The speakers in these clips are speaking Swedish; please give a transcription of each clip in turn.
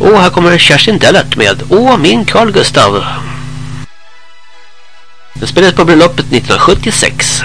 Och här kommer Kerstin Dellert med Åh min Carl Gustav. Den spelades på bröllopet 1976.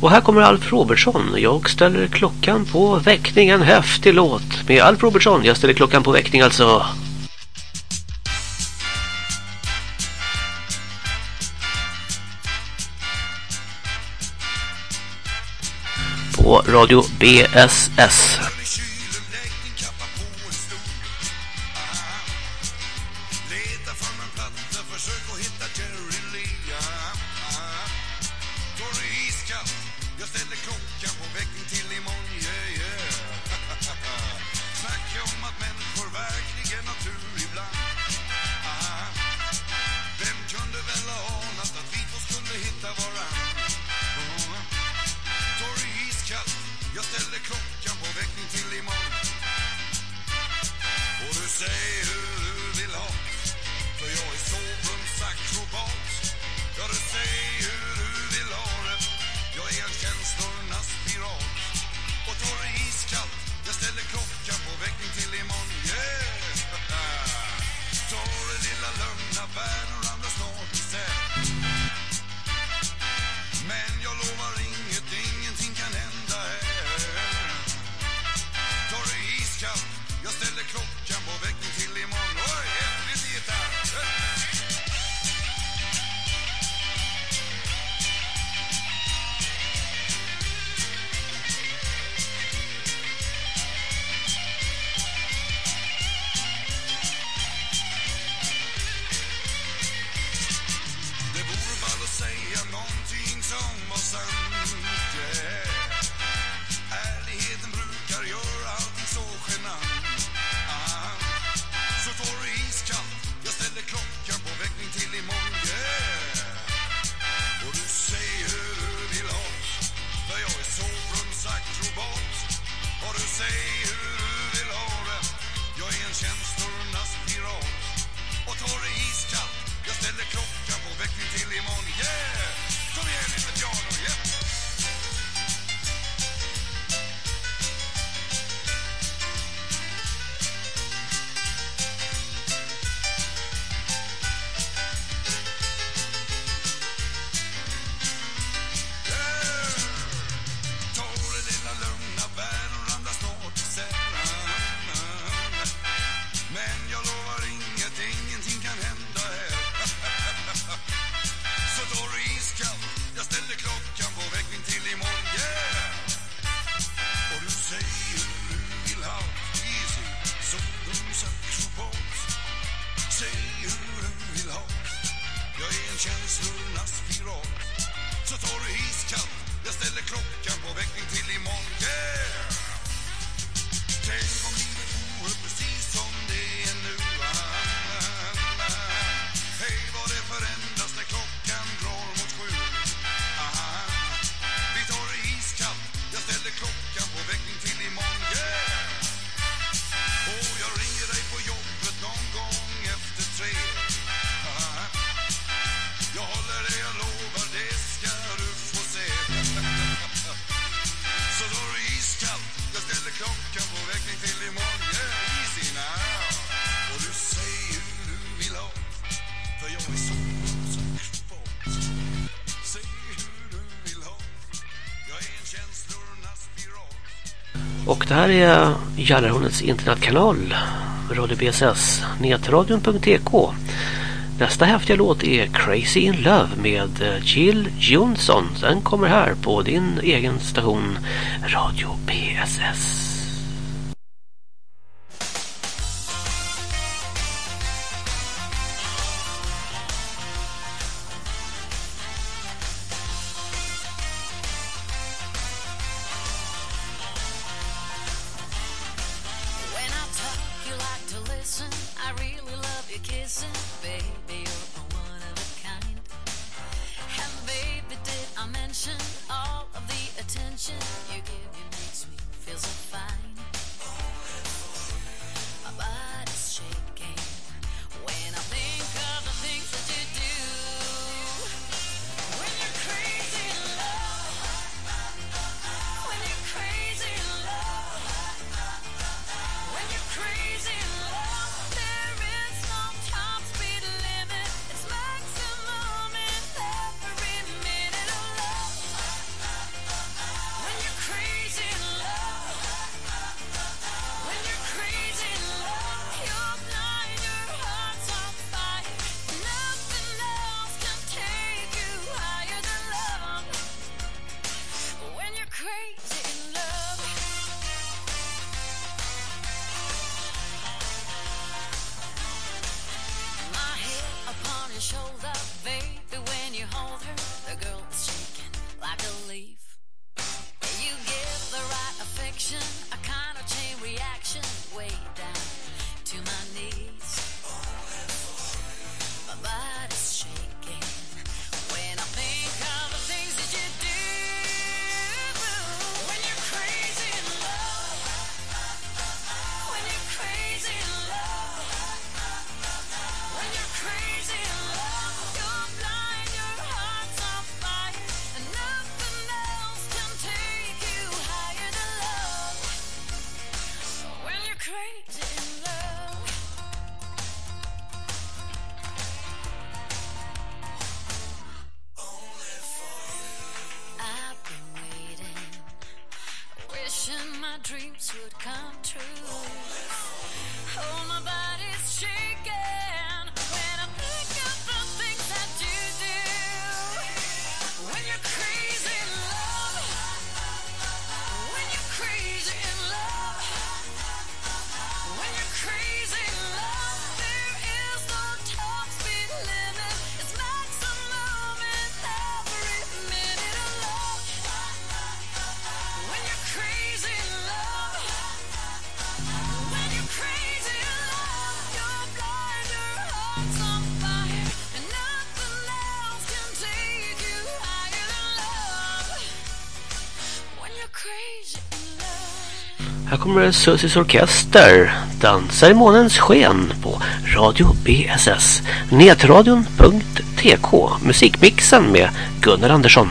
Och här kommer Alf Robertsson. Jag ställer klockan på väckning. En häftig låt med Alf Robertsson. Jag ställer klockan på väckning alltså. På Radio BSS. låta vara uh, Torr iskallt, jag ställer klockan på väckning till imorgon. Och du säger hur du vill ha För jag är sovrumsakrobat Ja, du säger hur du vill ha det. Jag är en känslornas pirat. Och torr iskallt, jag ställer klockan på väckning till imorgon. Yeah! Ta det lilla lugna världen Daily Ammonia. Yeah! Är Jallarhornets internetkanal Radio BSS netradion.tk Nästa häftiga låt är Crazy in Love med eh, Jill Johnson. Den kommer här på din egen station Radio BSS. attention, all of the attention you Här kommer Sussis Orkester dansar i månens sken på Radio BSS netradion.tk musikmixen med Gunnar Andersson.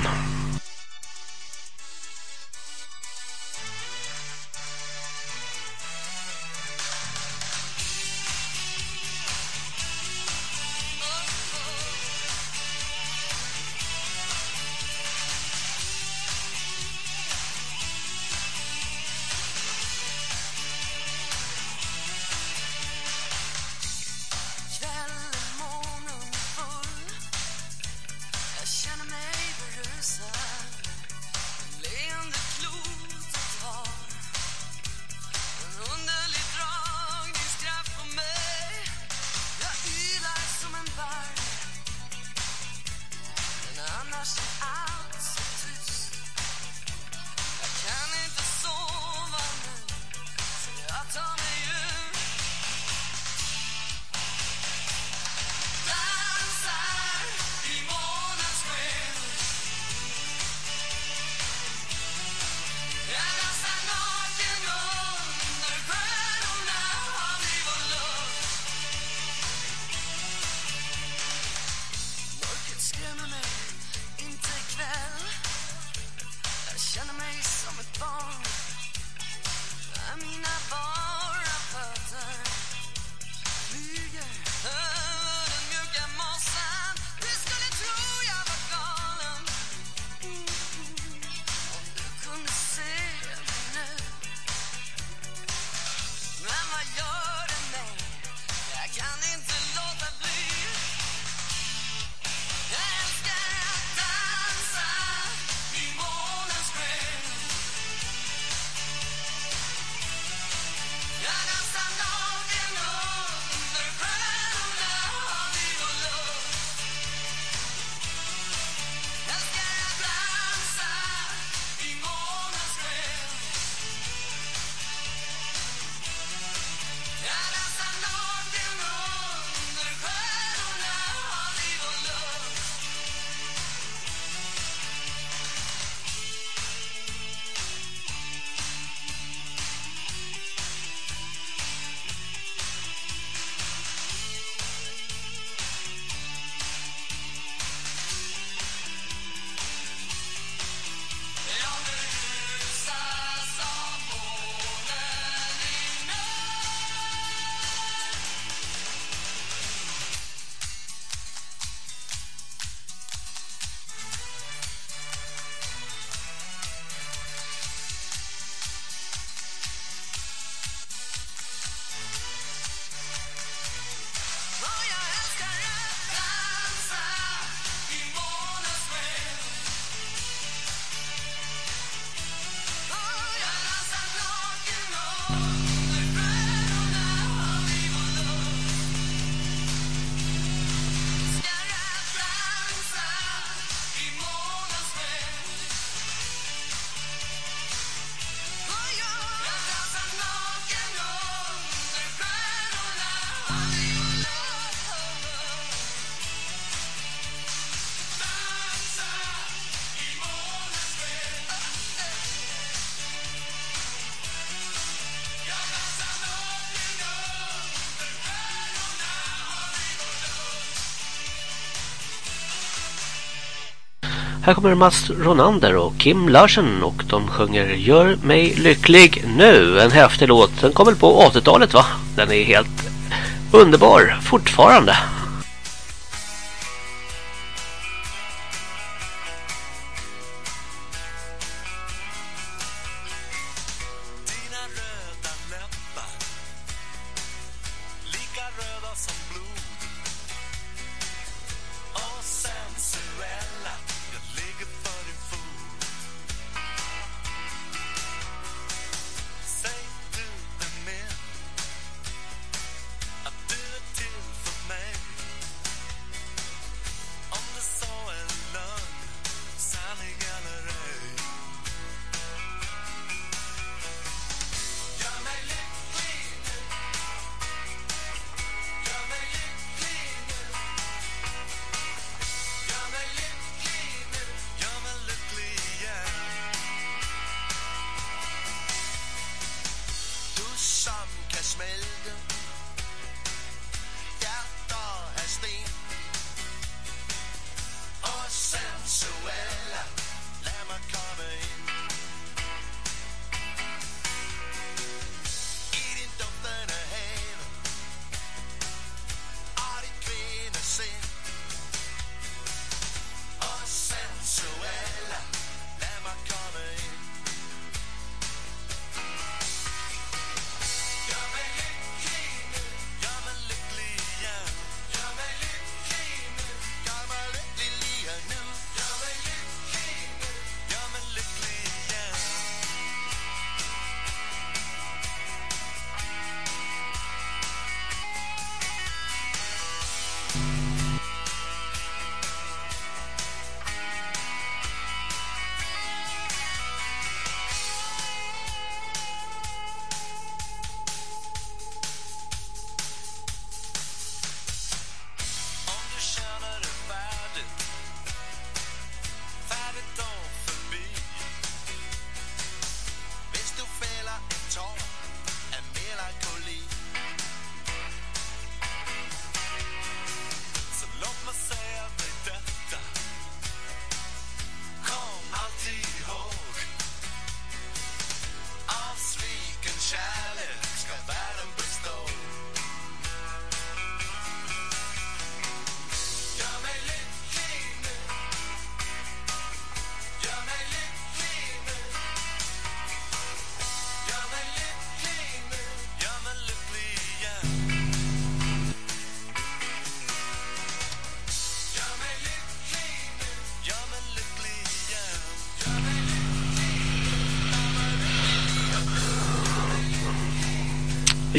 Här kommer Mats Ronander och Kim Larsen och de sjunger Gör mig lycklig nu. En häftig låt. Den kom väl på 80-talet va? Den är helt underbar fortfarande. smelte Hjerter af sten Og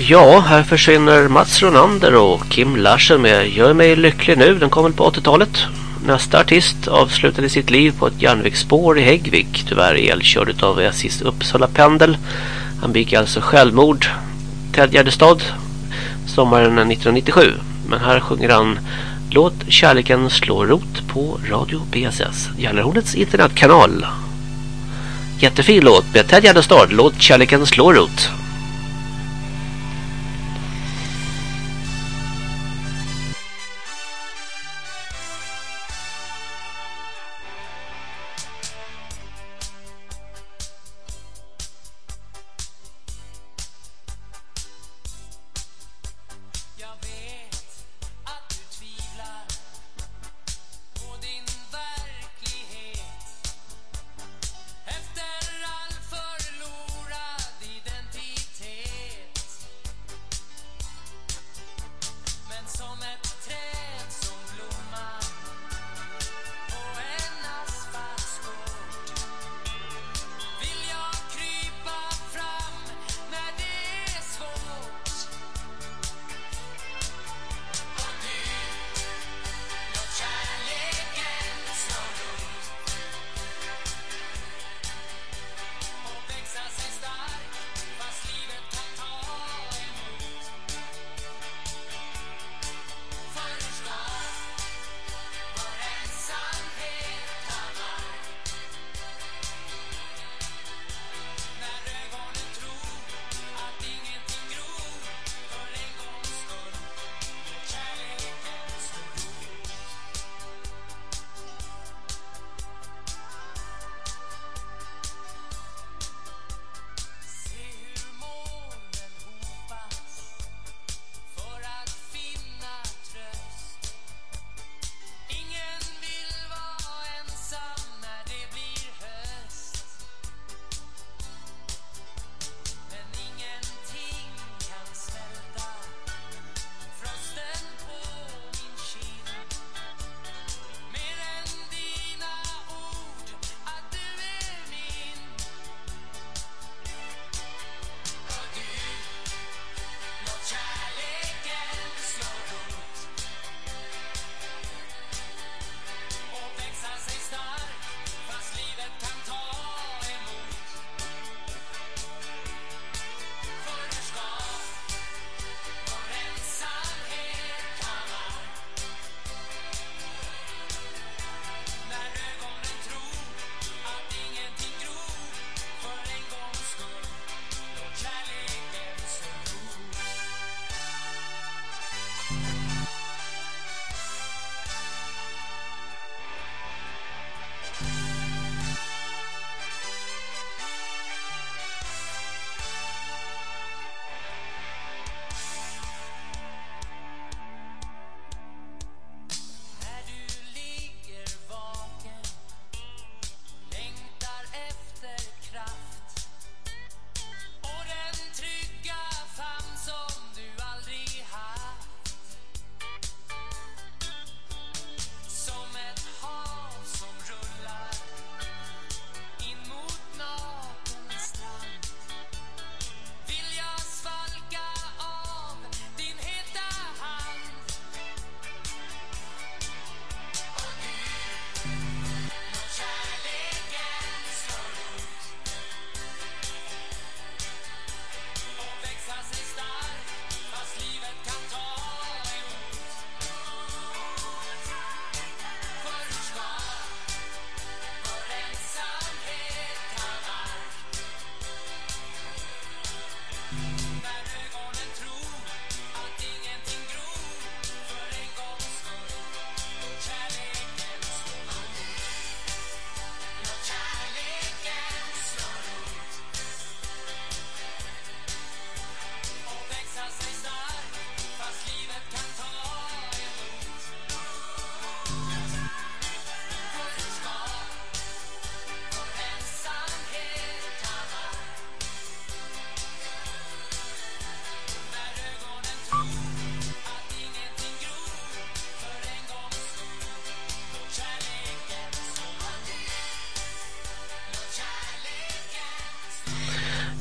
Ja, här försvinner Mats Ronander och Kim Larsen med Gör mig lycklig nu. Den kom på 80-talet. Nästa artist avslutade sitt liv på ett järnvägsspår i Häggvik. Tyvärr elkörd av SJs Uppsala pendel. Han begick alltså självmord. Ted Gärdestad sommaren 1997. Men här sjunger han Låt kärleken slå rot på Radio BSS. Gällarhornets internetkanal. Jättefin låt med Ted Gärdestad. Låt kärleken slå rot.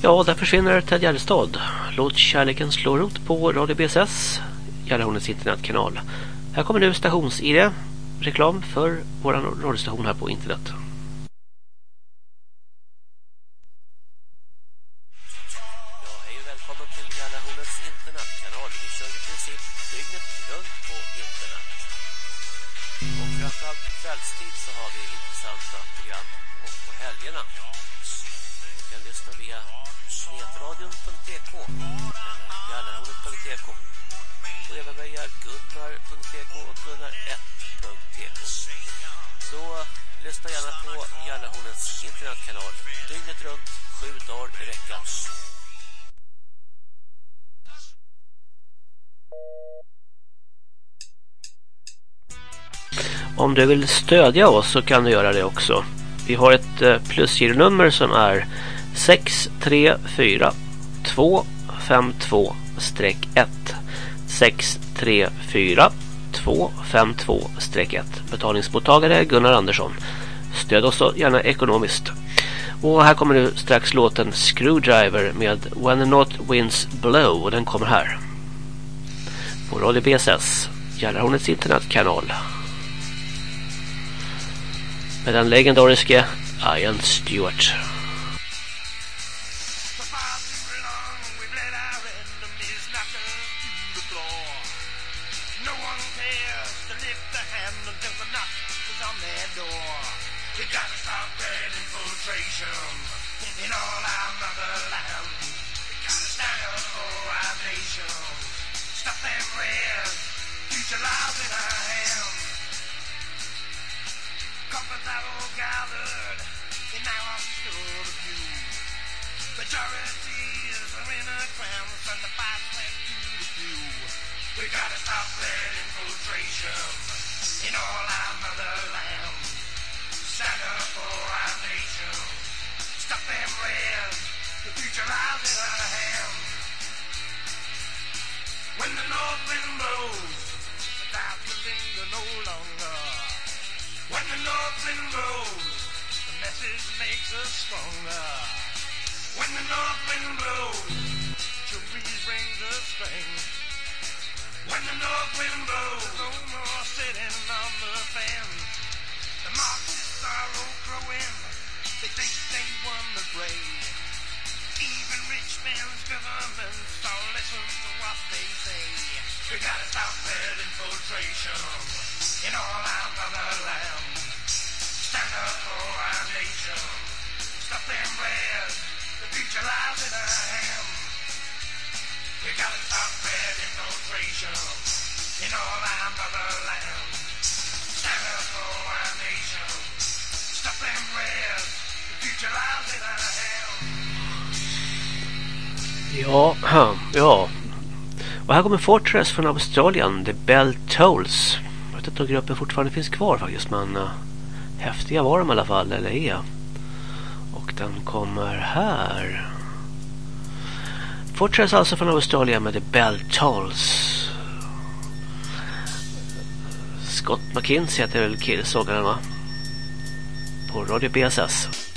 Ja, där försvinner Ted Gärdestad. Låt kärleken slå rot på Radio BSS, Gärdehornets internetkanal. Här kommer nu stations-ID, reklam för vår radiostation här på internet. gunnar.tk och gunnar1.tk Så lyssna gärna på Järnahornets internetkanal dygnet runt, sju dagar i veckan. Om du vill stödja oss så kan du göra det också. Vi har ett eh, plusgironummer som är 634 252-1. 634 252 1 Betalningsmottagare Gunnar Andersson. Stöd oss då gärna ekonomiskt. Och här kommer nu strax låten Screwdriver med When the North Winds Blow och den kommer här. På Radio BSS, Gällarhornets internetkanal med den legendariske Ian Stewart. Trees ring the spring. When the north wind blows, no more sitting on the fence. The mosses are all growing. They think they won the race. Even rich men's governments all listen to what they say. We gotta stop that infiltration. Ja, ja. här kommer Fortress från Australien, The Bell Tolls. Jag vet inte om gruppen fortfarande finns kvar faktiskt, men uh, häftiga var de i alla fall, eller är. Och den kommer här. Fortress alltså från Australien med The Bell Tolls. Scott McKinsey heter väl killsångaren va? På Radio BSS.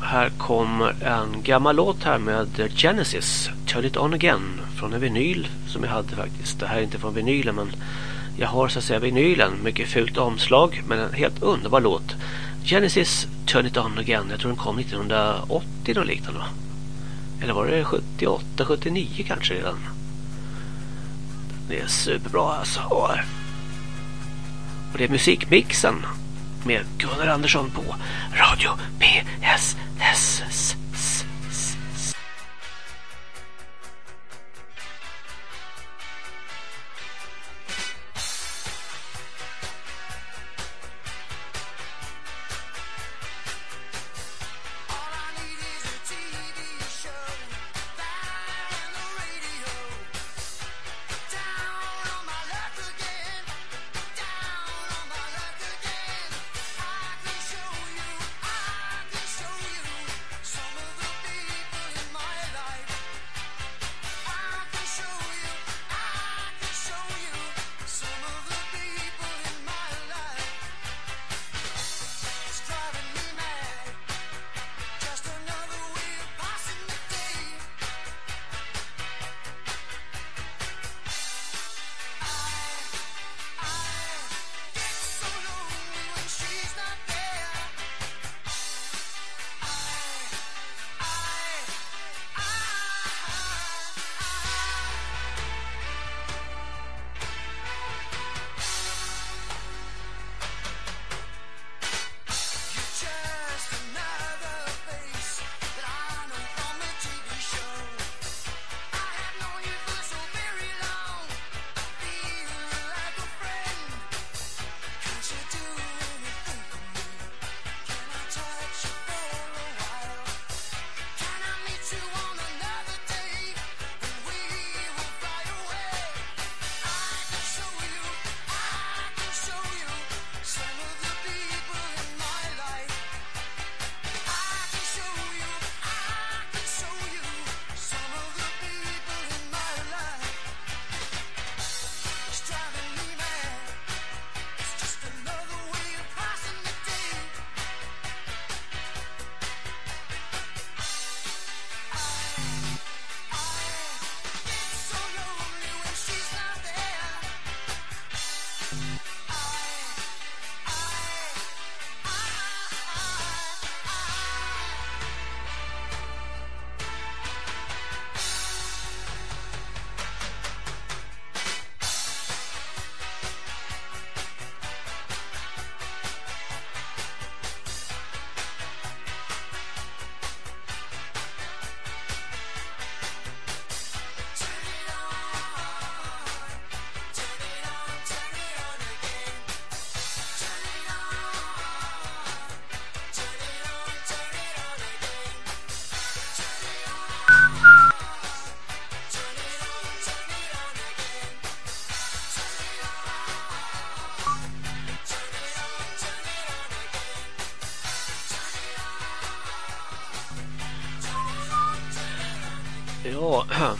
Här kommer en gammal låt här med Genesis, Turn It On Again, från en vinyl som jag hade faktiskt. Det här är inte från vinylen men jag har så att säga vinylen, mycket fult omslag men en helt underbar låt. Genesis, Turn It On Again, jag tror den kom 1980 något liknande va? Eller var det 78, 79 kanske redan? Det är superbra alltså. Och det är musikmixen med Gunnar Andersson på Radio PSS.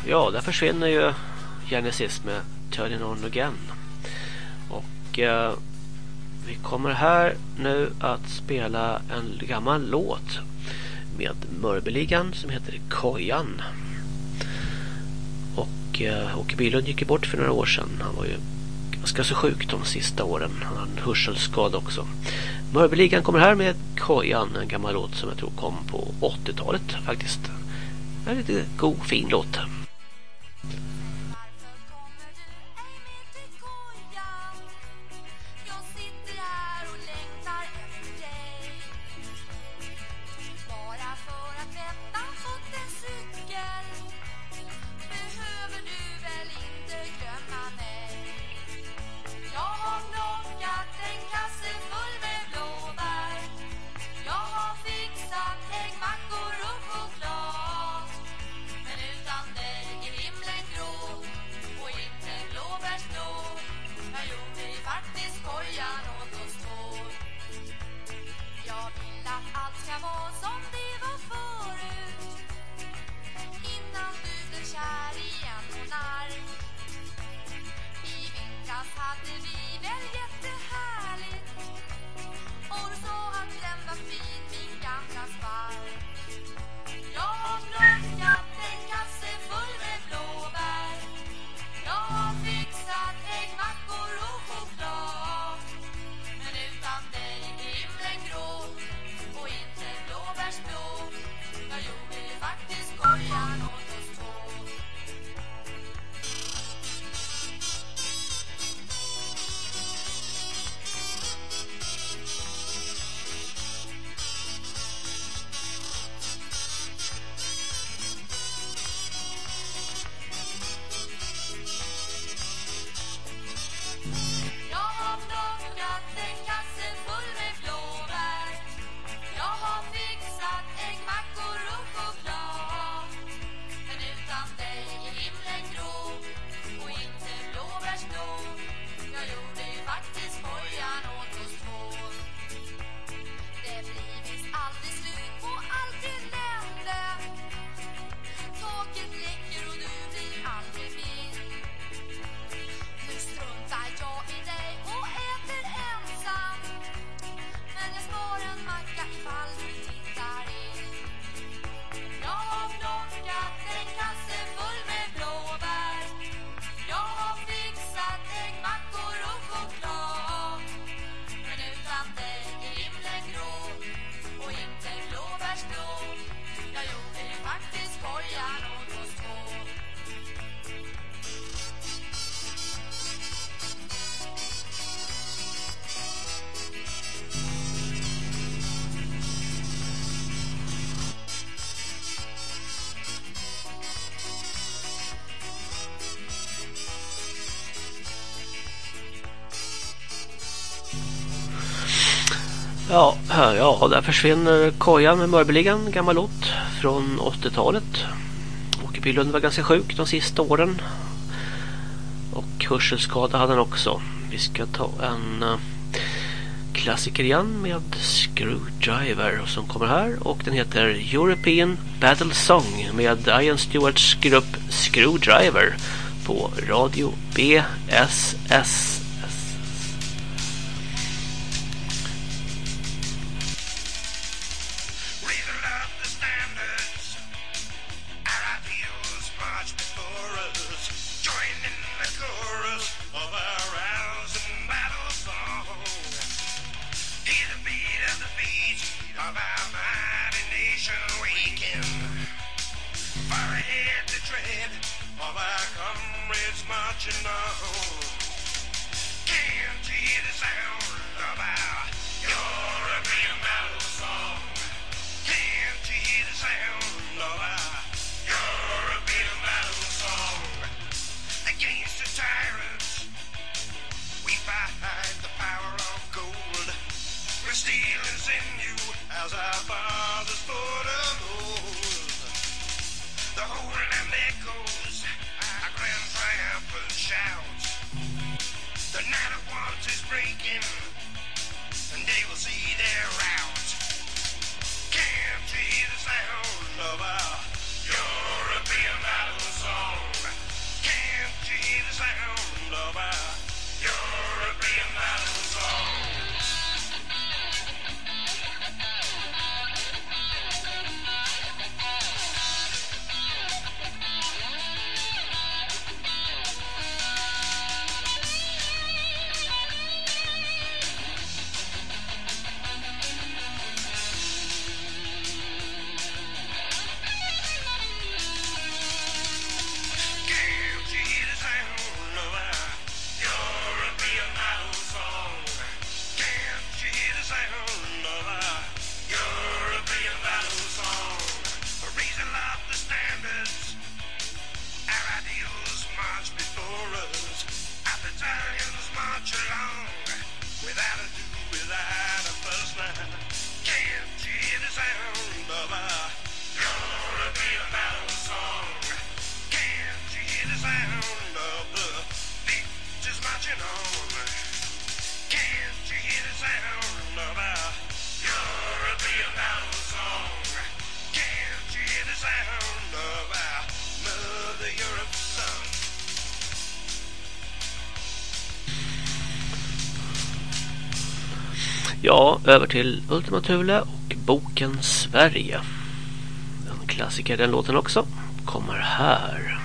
Ja, där försvinner ju Genesis med Turning On Again. Och eh, vi kommer här nu att spela en gammal låt med Mörbeligan som heter Kojan. Och eh, Åke Bylund gick bort för några år sedan. Han var ju ganska så sjuk de sista åren. Han hade en hörselskada också. Mörbeligan kommer här med Kojan, en gammal låt som jag tror kom på 80-talet faktiskt. En lite god, fin låt. Ja, ja, där försvinner kojan med Mörbeligan, gammal låt från 80-talet. Åke Bylund var ganska sjuk de sista åren. Och hörselskada hade han också. Vi ska ta en eh, klassiker igen med Screwdriver som kommer här. Och den heter European Battle Song med Ian Stewarts grupp Screwdriver på Radio BSS. Ja, över till Ultima Thule och boken Sverige. En klassiker den låten också. Kommer här.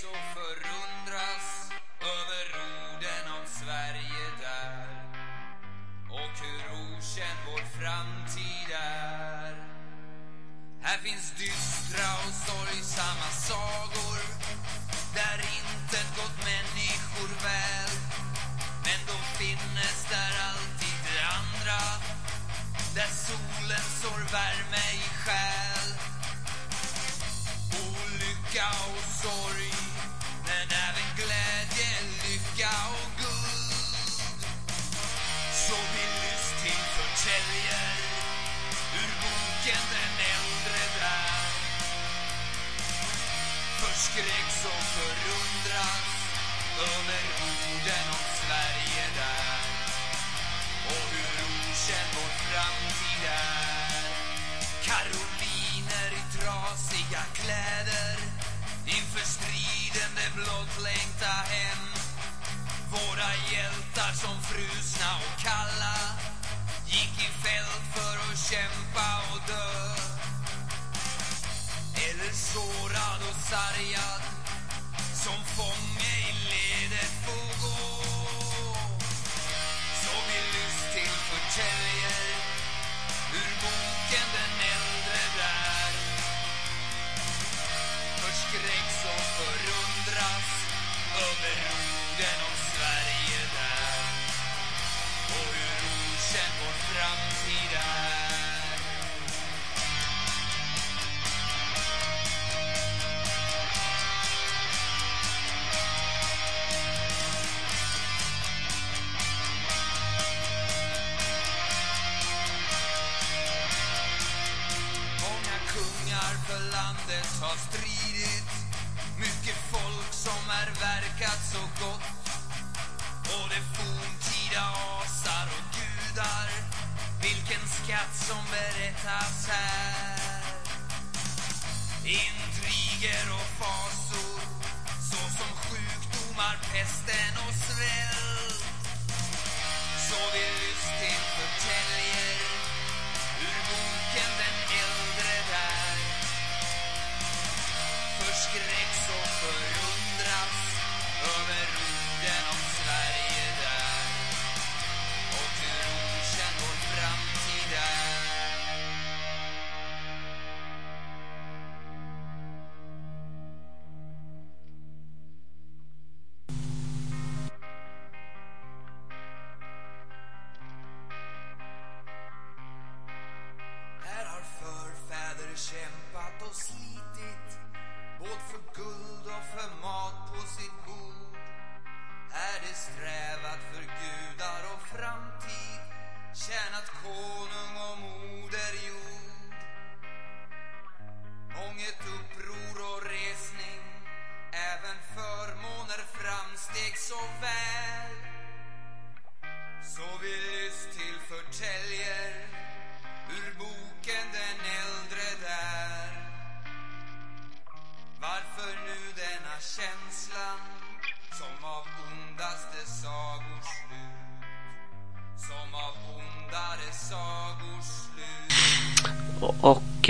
Så förundras Över orden om Sverige där och hur okänd vår framtid är. Här finns dystra och sorgsamma sagor där kungar för landet har stridit. Mycket folk som är verkat så gott. Och det forntida asar och gudar. Vilken skatt som berättas här. Intriger och fasor Såsom sjukdomar, pesten och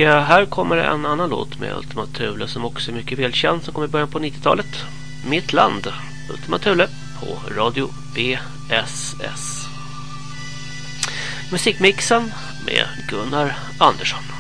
här kommer en annan låt med Ultima Thule som också är mycket välkänd som kom i början på 90-talet. Mitt land, Ultima Thule på Radio BSS. Musikmixen med Gunnar Andersson.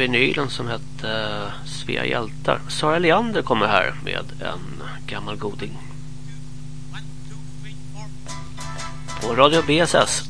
Vinylen som hette eh, Svea hjältar. Sara Leander kommer här med en gammal goding. På Radio BSS.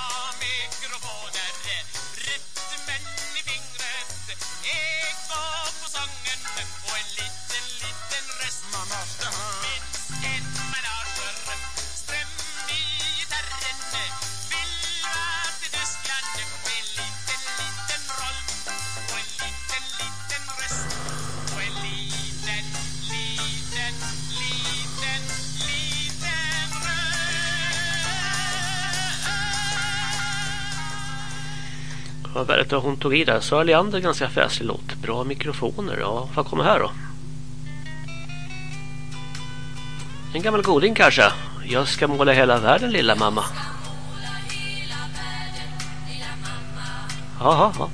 väldigt hon tog i där. Sara Leander ganska fäslig låt. Bra mikrofoner. Ja, vad kommer här då? En gammal goding kanske. Jag ska måla hela världen lilla mamma. Jaha, ja.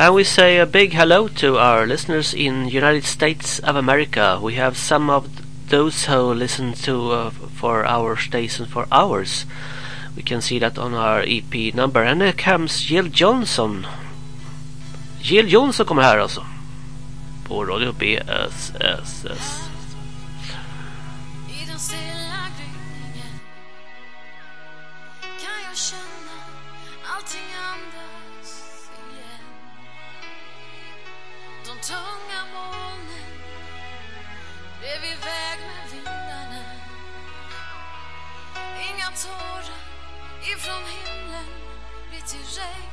And we say a big hello to our listeners in United States of America. We have some of those who listen to uh, for our station for hours. We can see that on our EP number. And here comes Jill Johnson. Jill Johnson kommer här alltså. På Radio BSSS. himlen blir till regn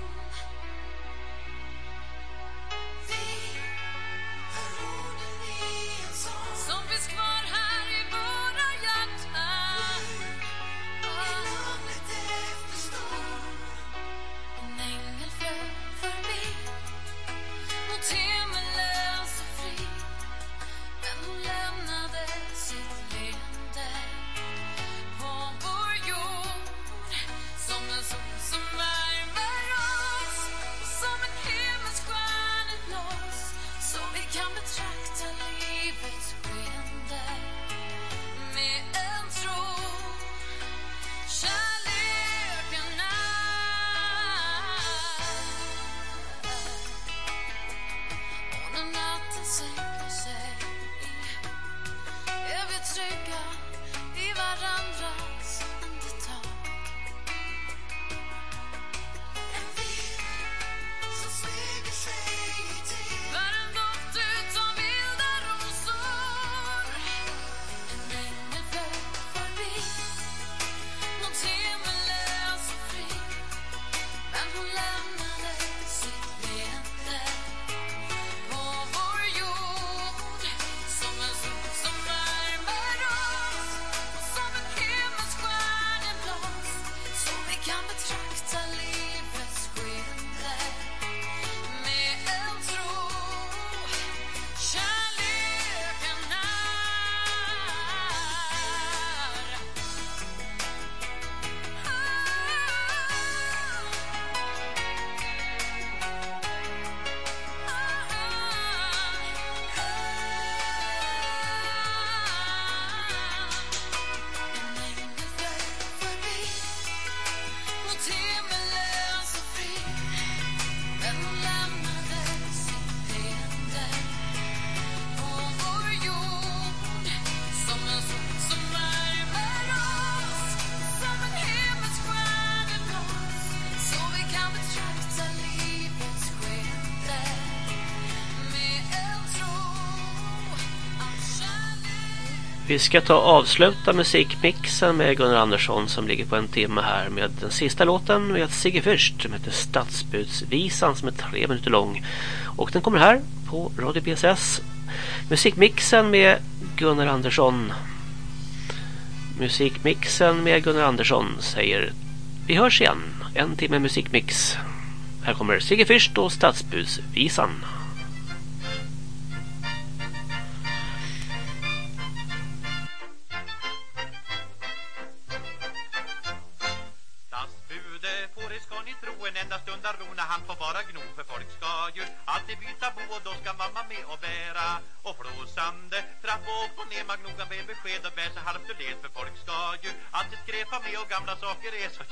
Vi ska ta avsluta musikmixen med Gunnar Andersson som ligger på en timme här med den sista låten med Sigge Fürst som heter Stadsbudsvisan som är tre minuter lång. Och den kommer här på Radio BSS. Musikmixen med Gunnar Andersson. Musikmixen med Gunnar Andersson säger vi hörs igen. En timme musikmix. Här kommer Sigge Fürst och Stadsbudsvisan. good answer.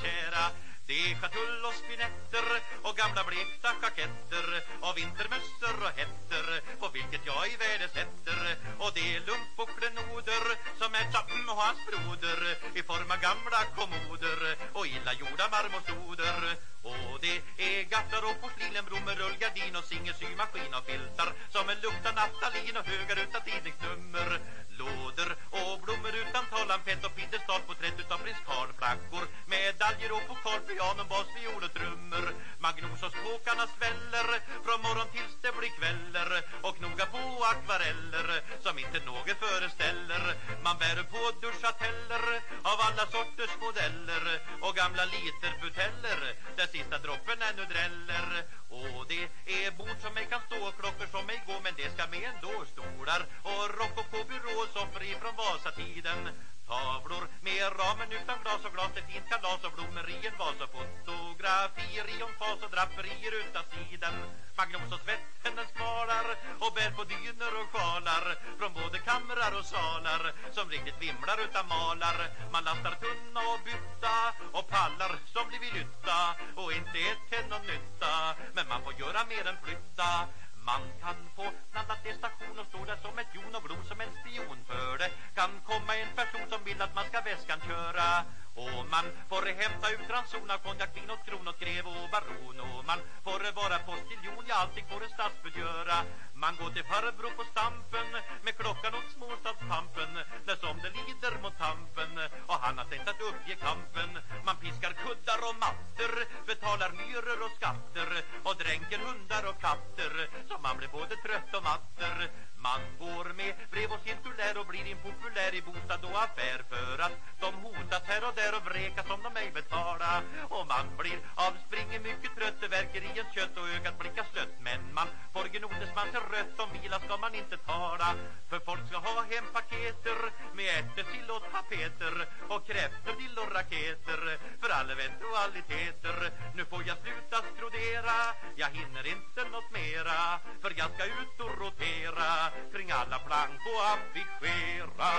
Kråkåkarna sväller Från morgon tills det blir kväller. Och noga på akvareller Som inte något föreställer. Man bär på duschateller Av alla sorters modeller. Och gamla literbuteller Där sista droppen ännu dräller. Och det är bord som mig kan stå och Klockor som mig går men det ska med ändå Stolar. Och rock och på byråsoffer ifrån Vasatiden tavlor med ramen utan glas och glas, ett fint kalas och blommor i en vas och fotografier i omfas och draperier utan sidan. Magnus och svetten den skvalar och bär på dyner och sjalar från både kamrar och salar som riktigt vimlar utan malar. Man lastar tunna och bytta och pallar som blivit lytta och inte ett till någon nytta men man får göra mer än flytta man kan få landa till station och stå där som ett jon och blod som en spion för det kan komma en person som vill att man ska väskan köra och man får hämta ut ranson av konjak, vin och kron och grev och baron. Och man får vara postiljon, ja allting får en stadsbud göra. Man går till farbror på stampen med klockan åt småstadspampen när som det lider mot tampen. Och han har tänkt att uppge kampen. Man piskar kuddar och matter betalar myror och skatter och dränker hundar och katter. Så man blir både trött och matter. Man går med brev och cirkulär och blir impopulär i bostad och affär för att de hotas här och där och vreka som de ej betala och man blir avspringer mycket trött det verkar i ens kött och ögat blickar slött. Men man får gnodes man ser rött om vila ska man inte tala. För folk ska ha hem paketer med ättersill och tapeter och kräftor, dill och raketer för all eventualiteter. Nu får jag sluta skrodera jag hinner inte något mera för jag ska ut och rotera kring alla plank och affischera.